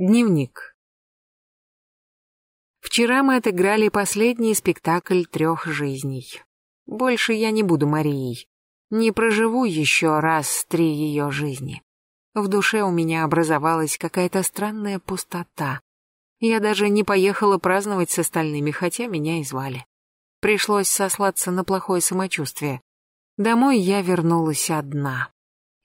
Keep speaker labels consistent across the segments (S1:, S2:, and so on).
S1: Дневник. Вчера мы отыграли последний спектакль трех жизней. Больше я не буду Марией. Не проживу еще раз три ее жизни. В душе у меня образовалась какая-то странная пустота. Я даже не поехала праздновать с остальными, хотя меня и звали. Пришлось сослаться на плохое самочувствие. Домой я вернулась одна.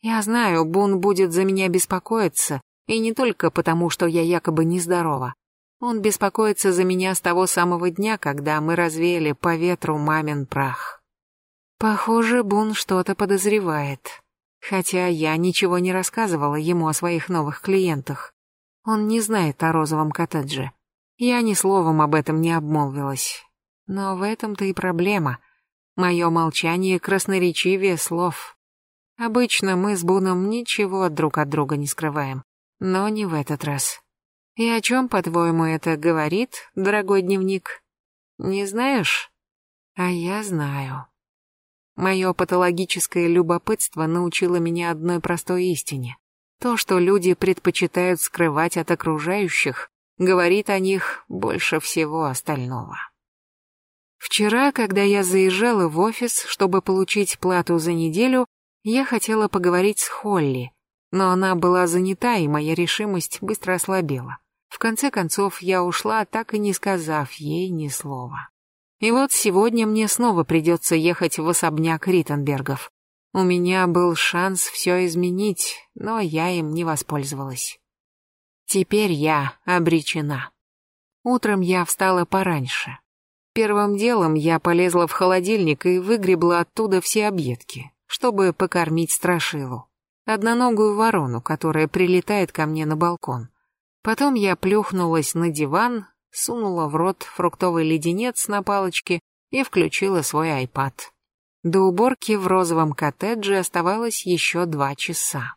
S1: Я знаю, Бун будет за меня беспокоиться, и не только потому, что я якобы нездорова. Он беспокоится за меня с того самого дня, когда мы развеяли по ветру мамин прах. Похоже, Бун что-то подозревает. Хотя я ничего не рассказывала ему о своих новых клиентах. Он не знает о розовом коттедже. Я ни словом об этом не обмолвилась. Но в этом-то и проблема. Мое молчание красноречивее слов. Обычно мы с Буном ничего друг от друга не скрываем но не в этот раз. И о чем, по-твоему, это говорит, дорогой дневник? Не знаешь? А я знаю. Мое патологическое любопытство научило меня одной простой истине. То, что люди предпочитают скрывать от окружающих, говорит о них больше всего остального. Вчера, когда я заезжала в офис, чтобы получить плату за неделю, я хотела поговорить с Холли, но она была занята, и моя решимость быстро ослабела. В конце концов, я ушла, так и не сказав ей ни слова. И вот сегодня мне снова придется ехать в особняк Риттенбергов. У меня был шанс все изменить, но я им не воспользовалась. Теперь я обречена. Утром я встала пораньше. Первым делом я полезла в холодильник и выгребла оттуда все объедки, чтобы покормить страшилу одноногую ворону, которая прилетает ко мне на балкон. Потом я плюхнулась на диван, сунула в рот фруктовый леденец на палочке и включила свой айпад. До уборки в розовом коттедже оставалось еще два часа.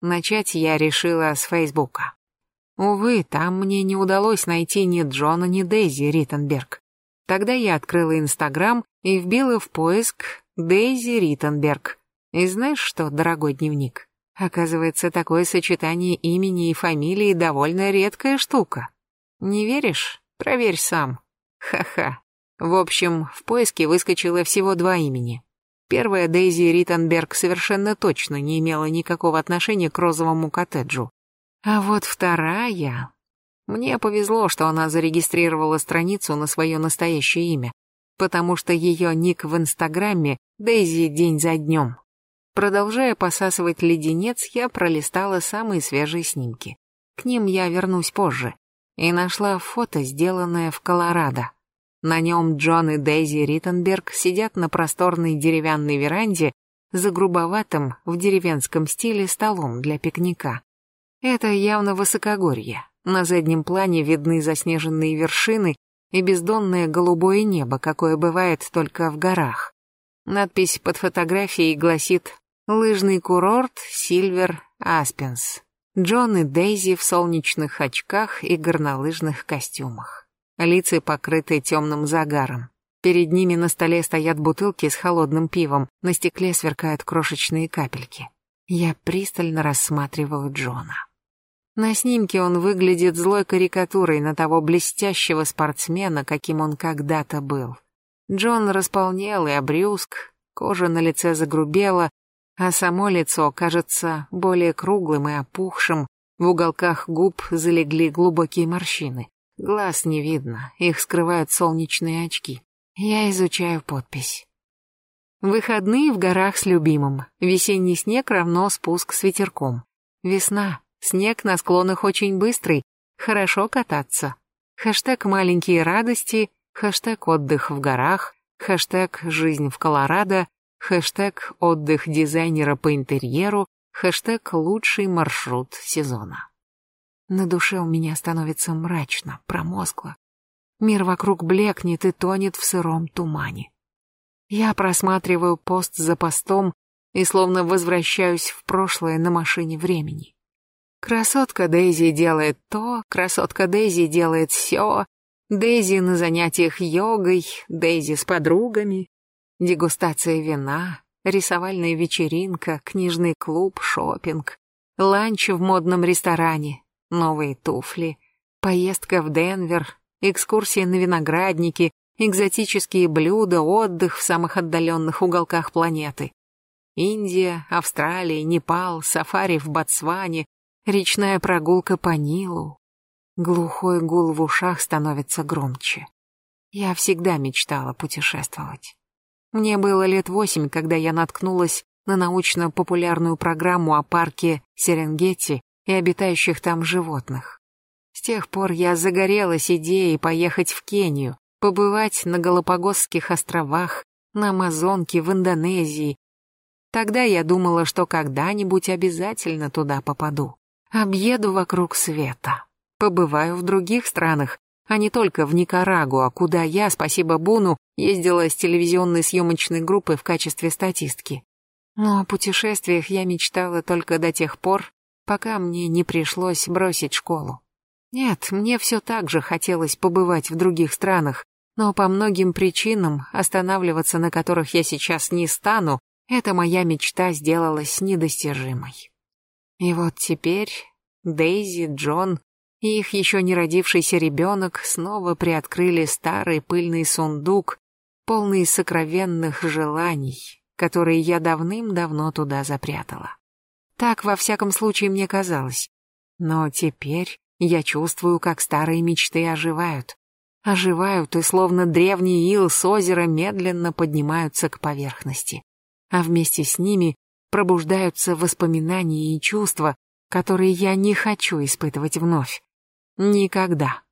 S1: Начать я решила с Фейсбука. Увы, там мне не удалось найти ни Джона, ни Дейзи Риттенберг. Тогда я открыла Инстаграм и вбила в поиск Дейзи Риттенберг. И знаешь что, дорогой дневник? Оказывается, такое сочетание имени и фамилии довольно редкая штука. Не веришь? Проверь сам. Ха-ха. В общем, в поиске выскочило всего два имени. Первая Дейзи Риттенберг совершенно точно не имела никакого отношения к розовому коттеджу. А вот вторая... Мне повезло, что она зарегистрировала страницу на свое настоящее имя, потому что ее ник в Инстаграме Дейзи день за днем. Продолжая посасывать леденец, я пролистала самые свежие снимки. К ним я вернусь позже. И нашла фото, сделанное в Колорадо. На нем Джон и Дейзи Риттенберг сидят на просторной деревянной веранде за грубоватым в деревенском стиле столом для пикника. Это явно высокогорье. На заднем плане видны заснеженные вершины и бездонное голубое небо, какое бывает только в горах. Надпись под фотографией гласит Лыжный курорт Сильвер Аспенс. Джон и Дейзи в солнечных очках и горнолыжных костюмах. Лица покрыты темным загаром. Перед ними на столе стоят бутылки с холодным пивом, на стекле сверкают крошечные капельки. Я пристально рассматриваю Джона. На снимке он выглядит злой карикатурой на того блестящего спортсмена, каким он когда-то был. Джон располнел и обрюзг, кожа на лице загрубела, а само лицо кажется более круглым и опухшим, в уголках губ залегли глубокие морщины. Глаз не видно, их скрывают солнечные очки. Я изучаю подпись. Выходные в горах с любимым. Весенний снег равно спуск с ветерком. Весна. Снег на склонах очень быстрый. Хорошо кататься. Хэштег «Маленькие радости», хэштег «Отдых в горах», хэштег «Жизнь в Колорадо», хэштег «Отдых дизайнера по интерьеру», хэштег «Лучший маршрут сезона». На душе у меня становится мрачно, промозгло. Мир вокруг блекнет и тонет в сыром тумане. Я просматриваю пост за постом и словно возвращаюсь в прошлое на машине времени. Красотка Дейзи делает то, красотка Дейзи делает все, Дейзи на занятиях йогой, Дейзи с подругами, Дегустация вина, рисовальная вечеринка, книжный клуб, шопинг, ланч в модном ресторане, новые туфли, поездка в Денвер, экскурсия на виноградники, экзотические блюда, отдых в самых отдаленных уголках планеты. Индия, Австралия, Непал, сафари в Ботсване, речная прогулка по Нилу. Глухой гул в ушах становится громче. Я всегда мечтала путешествовать. Мне было лет восемь, когда я наткнулась на научно-популярную программу о парке Серенгети и обитающих там животных. С тех пор я загорелась идеей поехать в Кению, побывать на Галапагосских островах, на Амазонке, в Индонезии. Тогда я думала, что когда-нибудь обязательно туда попаду. Объеду вокруг света. Побываю в других странах, а не только в Никарагуа, куда я, спасибо Буну, ездила с телевизионной съемочной группой в качестве статистки. Но о путешествиях я мечтала только до тех пор, пока мне не пришлось бросить школу. Нет, мне все так же хотелось побывать в других странах, но по многим причинам, останавливаться на которых я сейчас не стану, эта моя мечта сделалась недостижимой. И вот теперь Дейзи, Джон и их еще не родившийся ребенок снова приоткрыли старый пыльный сундук, полный сокровенных желаний, которые я давным-давно туда запрятала. Так, во всяком случае, мне казалось. Но теперь я чувствую, как старые мечты оживают. Оживают и словно древний ил с озера медленно поднимаются к поверхности. А вместе с ними пробуждаются воспоминания и чувства, которые я не хочу испытывать вновь. Никогда.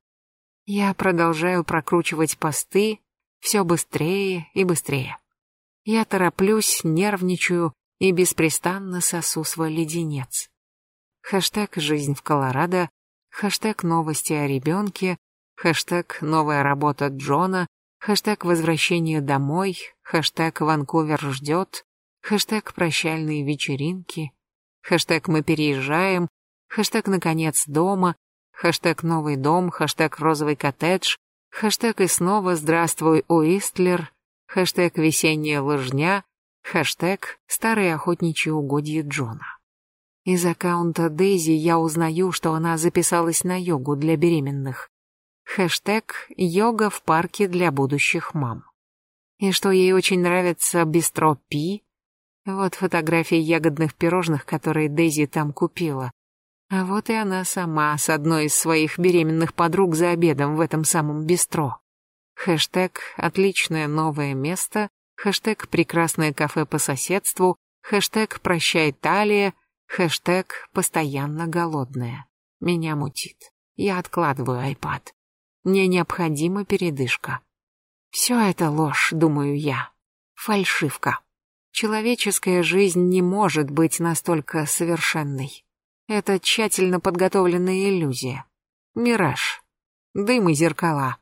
S1: Я продолжаю прокручивать посты все быстрее и быстрее. Я тороплюсь, нервничаю и беспрестанно сосу свой леденец. Хэштег «Жизнь в Колорадо», хэштег «Новости о ребенке», хэштег «Новая работа Джона», хэштег «Возвращение домой», хэштег «Ванкувер ждет», хэштег «Прощальные вечеринки», хэштег «Мы переезжаем», хэштег «Наконец дома», хэштег «Новый дом», хэштег «Розовый коттедж», хэштег «И снова здравствуй, Уистлер», хэштег «Весенняя лыжня», хэштег «Старые охотничьи угодья Джона». Из аккаунта Дейзи я узнаю, что она записалась на йогу для беременных. Хэштег «Йога в парке для будущих мам». И что ей очень нравится бистро Пи. Вот фотографии ягодных пирожных, которые Дейзи там купила. А вот и она сама с одной из своих беременных подруг за обедом в этом самом бистро. Хэштег «Отличное новое место», хэштег «Прекрасное кафе по соседству», хэштег «Прощай Талия», хэштег «Постоянно голодная». Меня мутит. Я откладываю айпад. Мне необходима передышка. Все это ложь, думаю я. Фальшивка. Человеческая жизнь не может быть настолько совершенной. Это тщательно подготовленная иллюзия. Мираж. Дым и зеркала.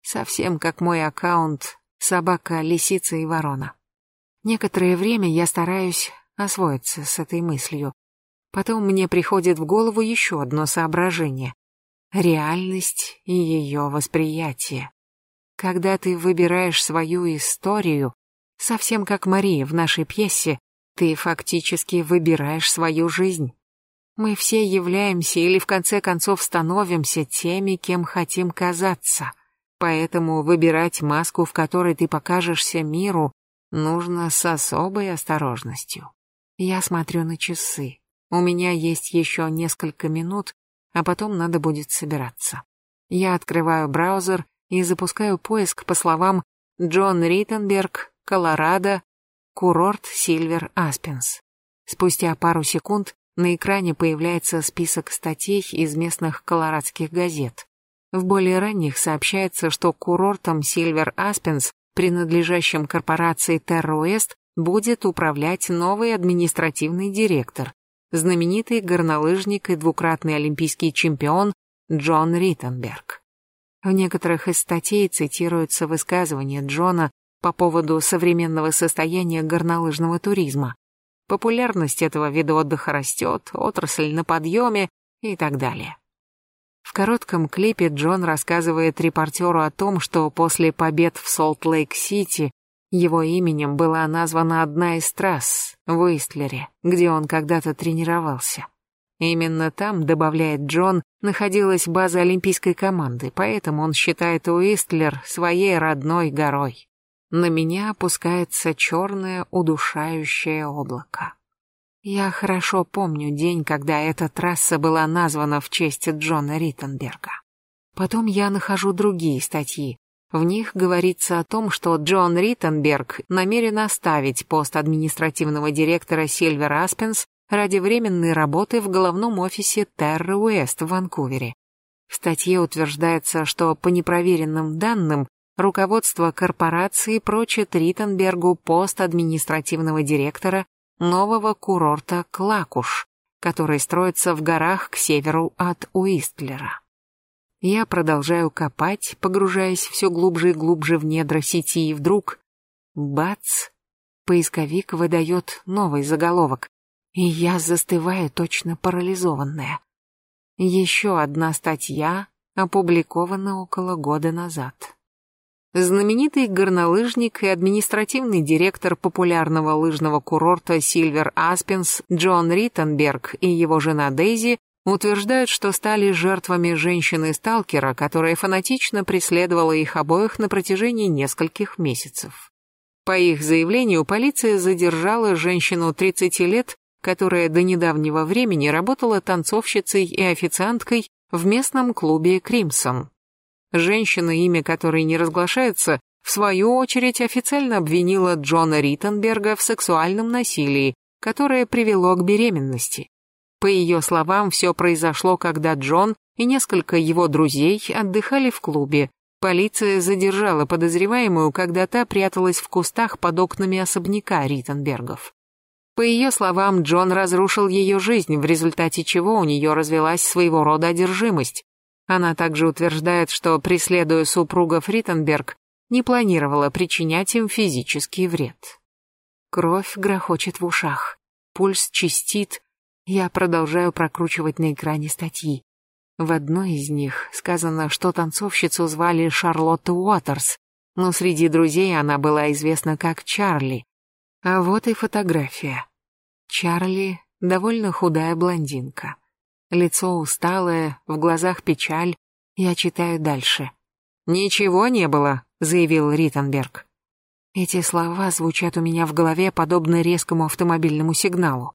S1: Совсем как мой аккаунт «Собака, лисица и ворона». Некоторое время я стараюсь освоиться с этой мыслью. Потом мне приходит в голову еще одно соображение. Реальность и ее восприятие. Когда ты выбираешь свою историю, совсем как Мария в нашей пьесе, ты фактически выбираешь свою жизнь. Мы все являемся или в конце концов становимся теми, кем хотим казаться. Поэтому выбирать маску, в которой ты покажешься миру, нужно с особой осторожностью. Я смотрю на часы. У меня есть еще несколько минут, а потом надо будет собираться. Я открываю браузер и запускаю поиск по словам Джон Риттенберг, Колорадо, курорт Сильвер Аспенс. Спустя пару секунд на экране появляется список статей из местных колорадских газет. В более ранних сообщается, что курортом Сильвер Аспенс, принадлежащим корпорации Терроэст, будет управлять новый административный директор, знаменитый горнолыжник и двукратный олимпийский чемпион Джон Риттенберг. В некоторых из статей цитируются высказывания Джона по поводу современного состояния горнолыжного туризма. Популярность этого вида отдыха растет, отрасль на подъеме и так далее. В коротком клипе Джон рассказывает репортеру о том, что после побед в Солт-Лейк-Сити его именем была названа одна из трасс в Уистлере, где он когда-то тренировался. Именно там, добавляет Джон, находилась база олимпийской команды, поэтому он считает Уистлер своей родной горой. На меня опускается черное удушающее облако. Я хорошо помню день, когда эта трасса была названа в честь Джона Риттенберга. Потом я нахожу другие статьи. В них говорится о том, что Джон Риттенберг намерен оставить пост административного директора Сильвер Аспенс ради временной работы в головном офисе Терра Уэст в Ванкувере. В статье утверждается, что по непроверенным данным руководство корпорации прочит Риттенбергу пост административного директора нового курорта Клакуш, который строится в горах к северу от Уистлера. Я продолжаю копать, погружаясь все глубже и глубже в недра сети, и вдруг... Бац! Поисковик выдает новый заголовок, и я застываю точно парализованная. Еще одна статья опубликована около года назад. Знаменитый горнолыжник и административный директор популярного лыжного курорта Сильвер Аспенс Джон Риттенберг и его жена Дейзи утверждают, что стали жертвами женщины-сталкера, которая фанатично преследовала их обоих на протяжении нескольких месяцев. По их заявлению, полиция задержала женщину 30 лет, которая до недавнего времени работала танцовщицей и официанткой в местном клубе «Кримсон». Женщина, имя которой не разглашается, в свою очередь официально обвинила Джона Риттенберга в сексуальном насилии, которое привело к беременности. По ее словам, все произошло, когда Джон и несколько его друзей отдыхали в клубе. Полиция задержала подозреваемую, когда та пряталась в кустах под окнами особняка Риттенбергов. По ее словам, Джон разрушил ее жизнь, в результате чего у нее развелась своего рода одержимость. Она также утверждает, что, преследуя супруга Фриттенберг, не планировала причинять им физический вред. Кровь грохочет в ушах, пульс чистит, я продолжаю прокручивать на экране статьи. В одной из них сказано, что танцовщицу звали Шарлотта Уотерс, но среди друзей она была известна как Чарли. А вот и фотография. Чарли — довольно худая блондинка. Лицо усталое, в глазах печаль. Я читаю дальше. «Ничего не было», — заявил Риттенберг. Эти слова звучат у меня в голове подобно резкому автомобильному сигналу.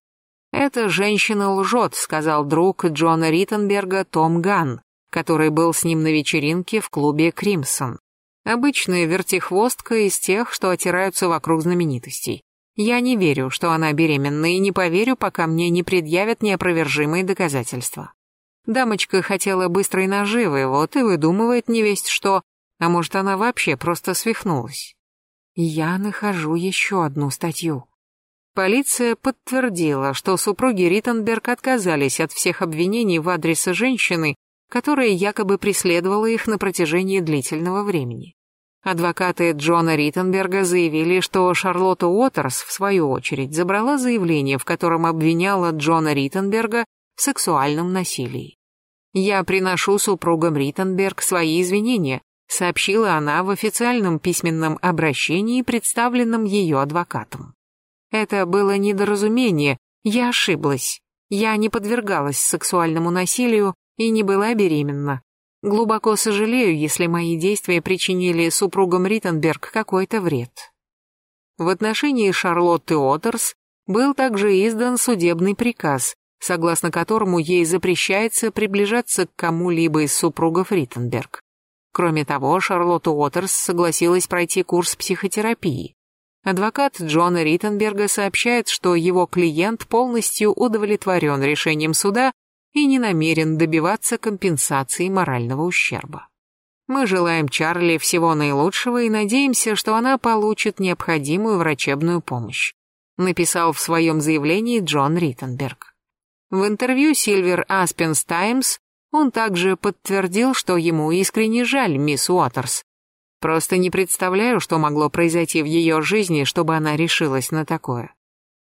S1: «Эта женщина лжет», — сказал друг Джона Риттенберга Том Ган, который был с ним на вечеринке в клубе «Кримсон». Обычная вертихвостка из тех, что отираются вокруг знаменитостей. Я не верю, что она беременна, и не поверю, пока мне не предъявят неопровержимые доказательства. Дамочка хотела быстрой наживы, вот и выдумывает невесть что, а может она вообще просто свихнулась. Я нахожу еще одну статью. Полиция подтвердила, что супруги Риттенберг отказались от всех обвинений в адрес женщины, которая якобы преследовала их на протяжении длительного времени. Адвокаты Джона Риттенберга заявили, что Шарлотта Уотерс, в свою очередь, забрала заявление, в котором обвиняла Джона Риттенберга в сексуальном насилии. «Я приношу супругам Риттенберг свои извинения», сообщила она в официальном письменном обращении, представленном ее адвокатом. Это было недоразумение, я ошиблась. Я не подвергалась сексуальному насилию и не была беременна. Глубоко сожалею, если мои действия причинили супругам Риттенберг какой-то вред. В отношении Шарлотты Отерс был также издан судебный приказ, согласно которому ей запрещается приближаться к кому-либо из супругов Риттенберг. Кроме того, Шарлотта Уотерс согласилась пройти курс психотерапии. Адвокат Джона Риттенберга сообщает, что его клиент полностью удовлетворен решением суда и не намерен добиваться компенсации морального ущерба. Мы желаем Чарли всего наилучшего и надеемся, что она получит необходимую врачебную помощь, написал в своем заявлении Джон Риттенберг. В интервью Silver Aspens Times он также подтвердил, что ему искренне жаль мисс Уотерс. Просто не представляю, что могло произойти в ее жизни, чтобы она решилась на такое.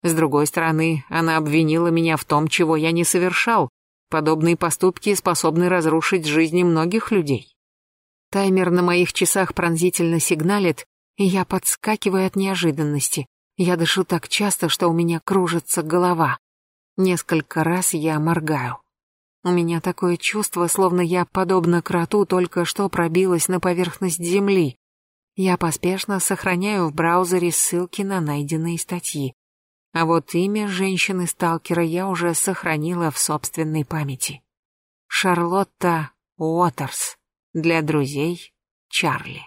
S1: С другой стороны, она обвинила меня в том, чего я не совершал, Подобные поступки способны разрушить жизни многих людей. Таймер на моих часах пронзительно сигналит, и я подскакиваю от неожиданности. Я дышу так часто, что у меня кружится голова. Несколько раз я моргаю. У меня такое чувство, словно я, подобно кроту, только что пробилась на поверхность земли. Я поспешно сохраняю в браузере ссылки на найденные статьи. А вот имя женщины-сталкера я уже сохранила в собственной памяти. Шарлотта Уотерс. Для друзей Чарли.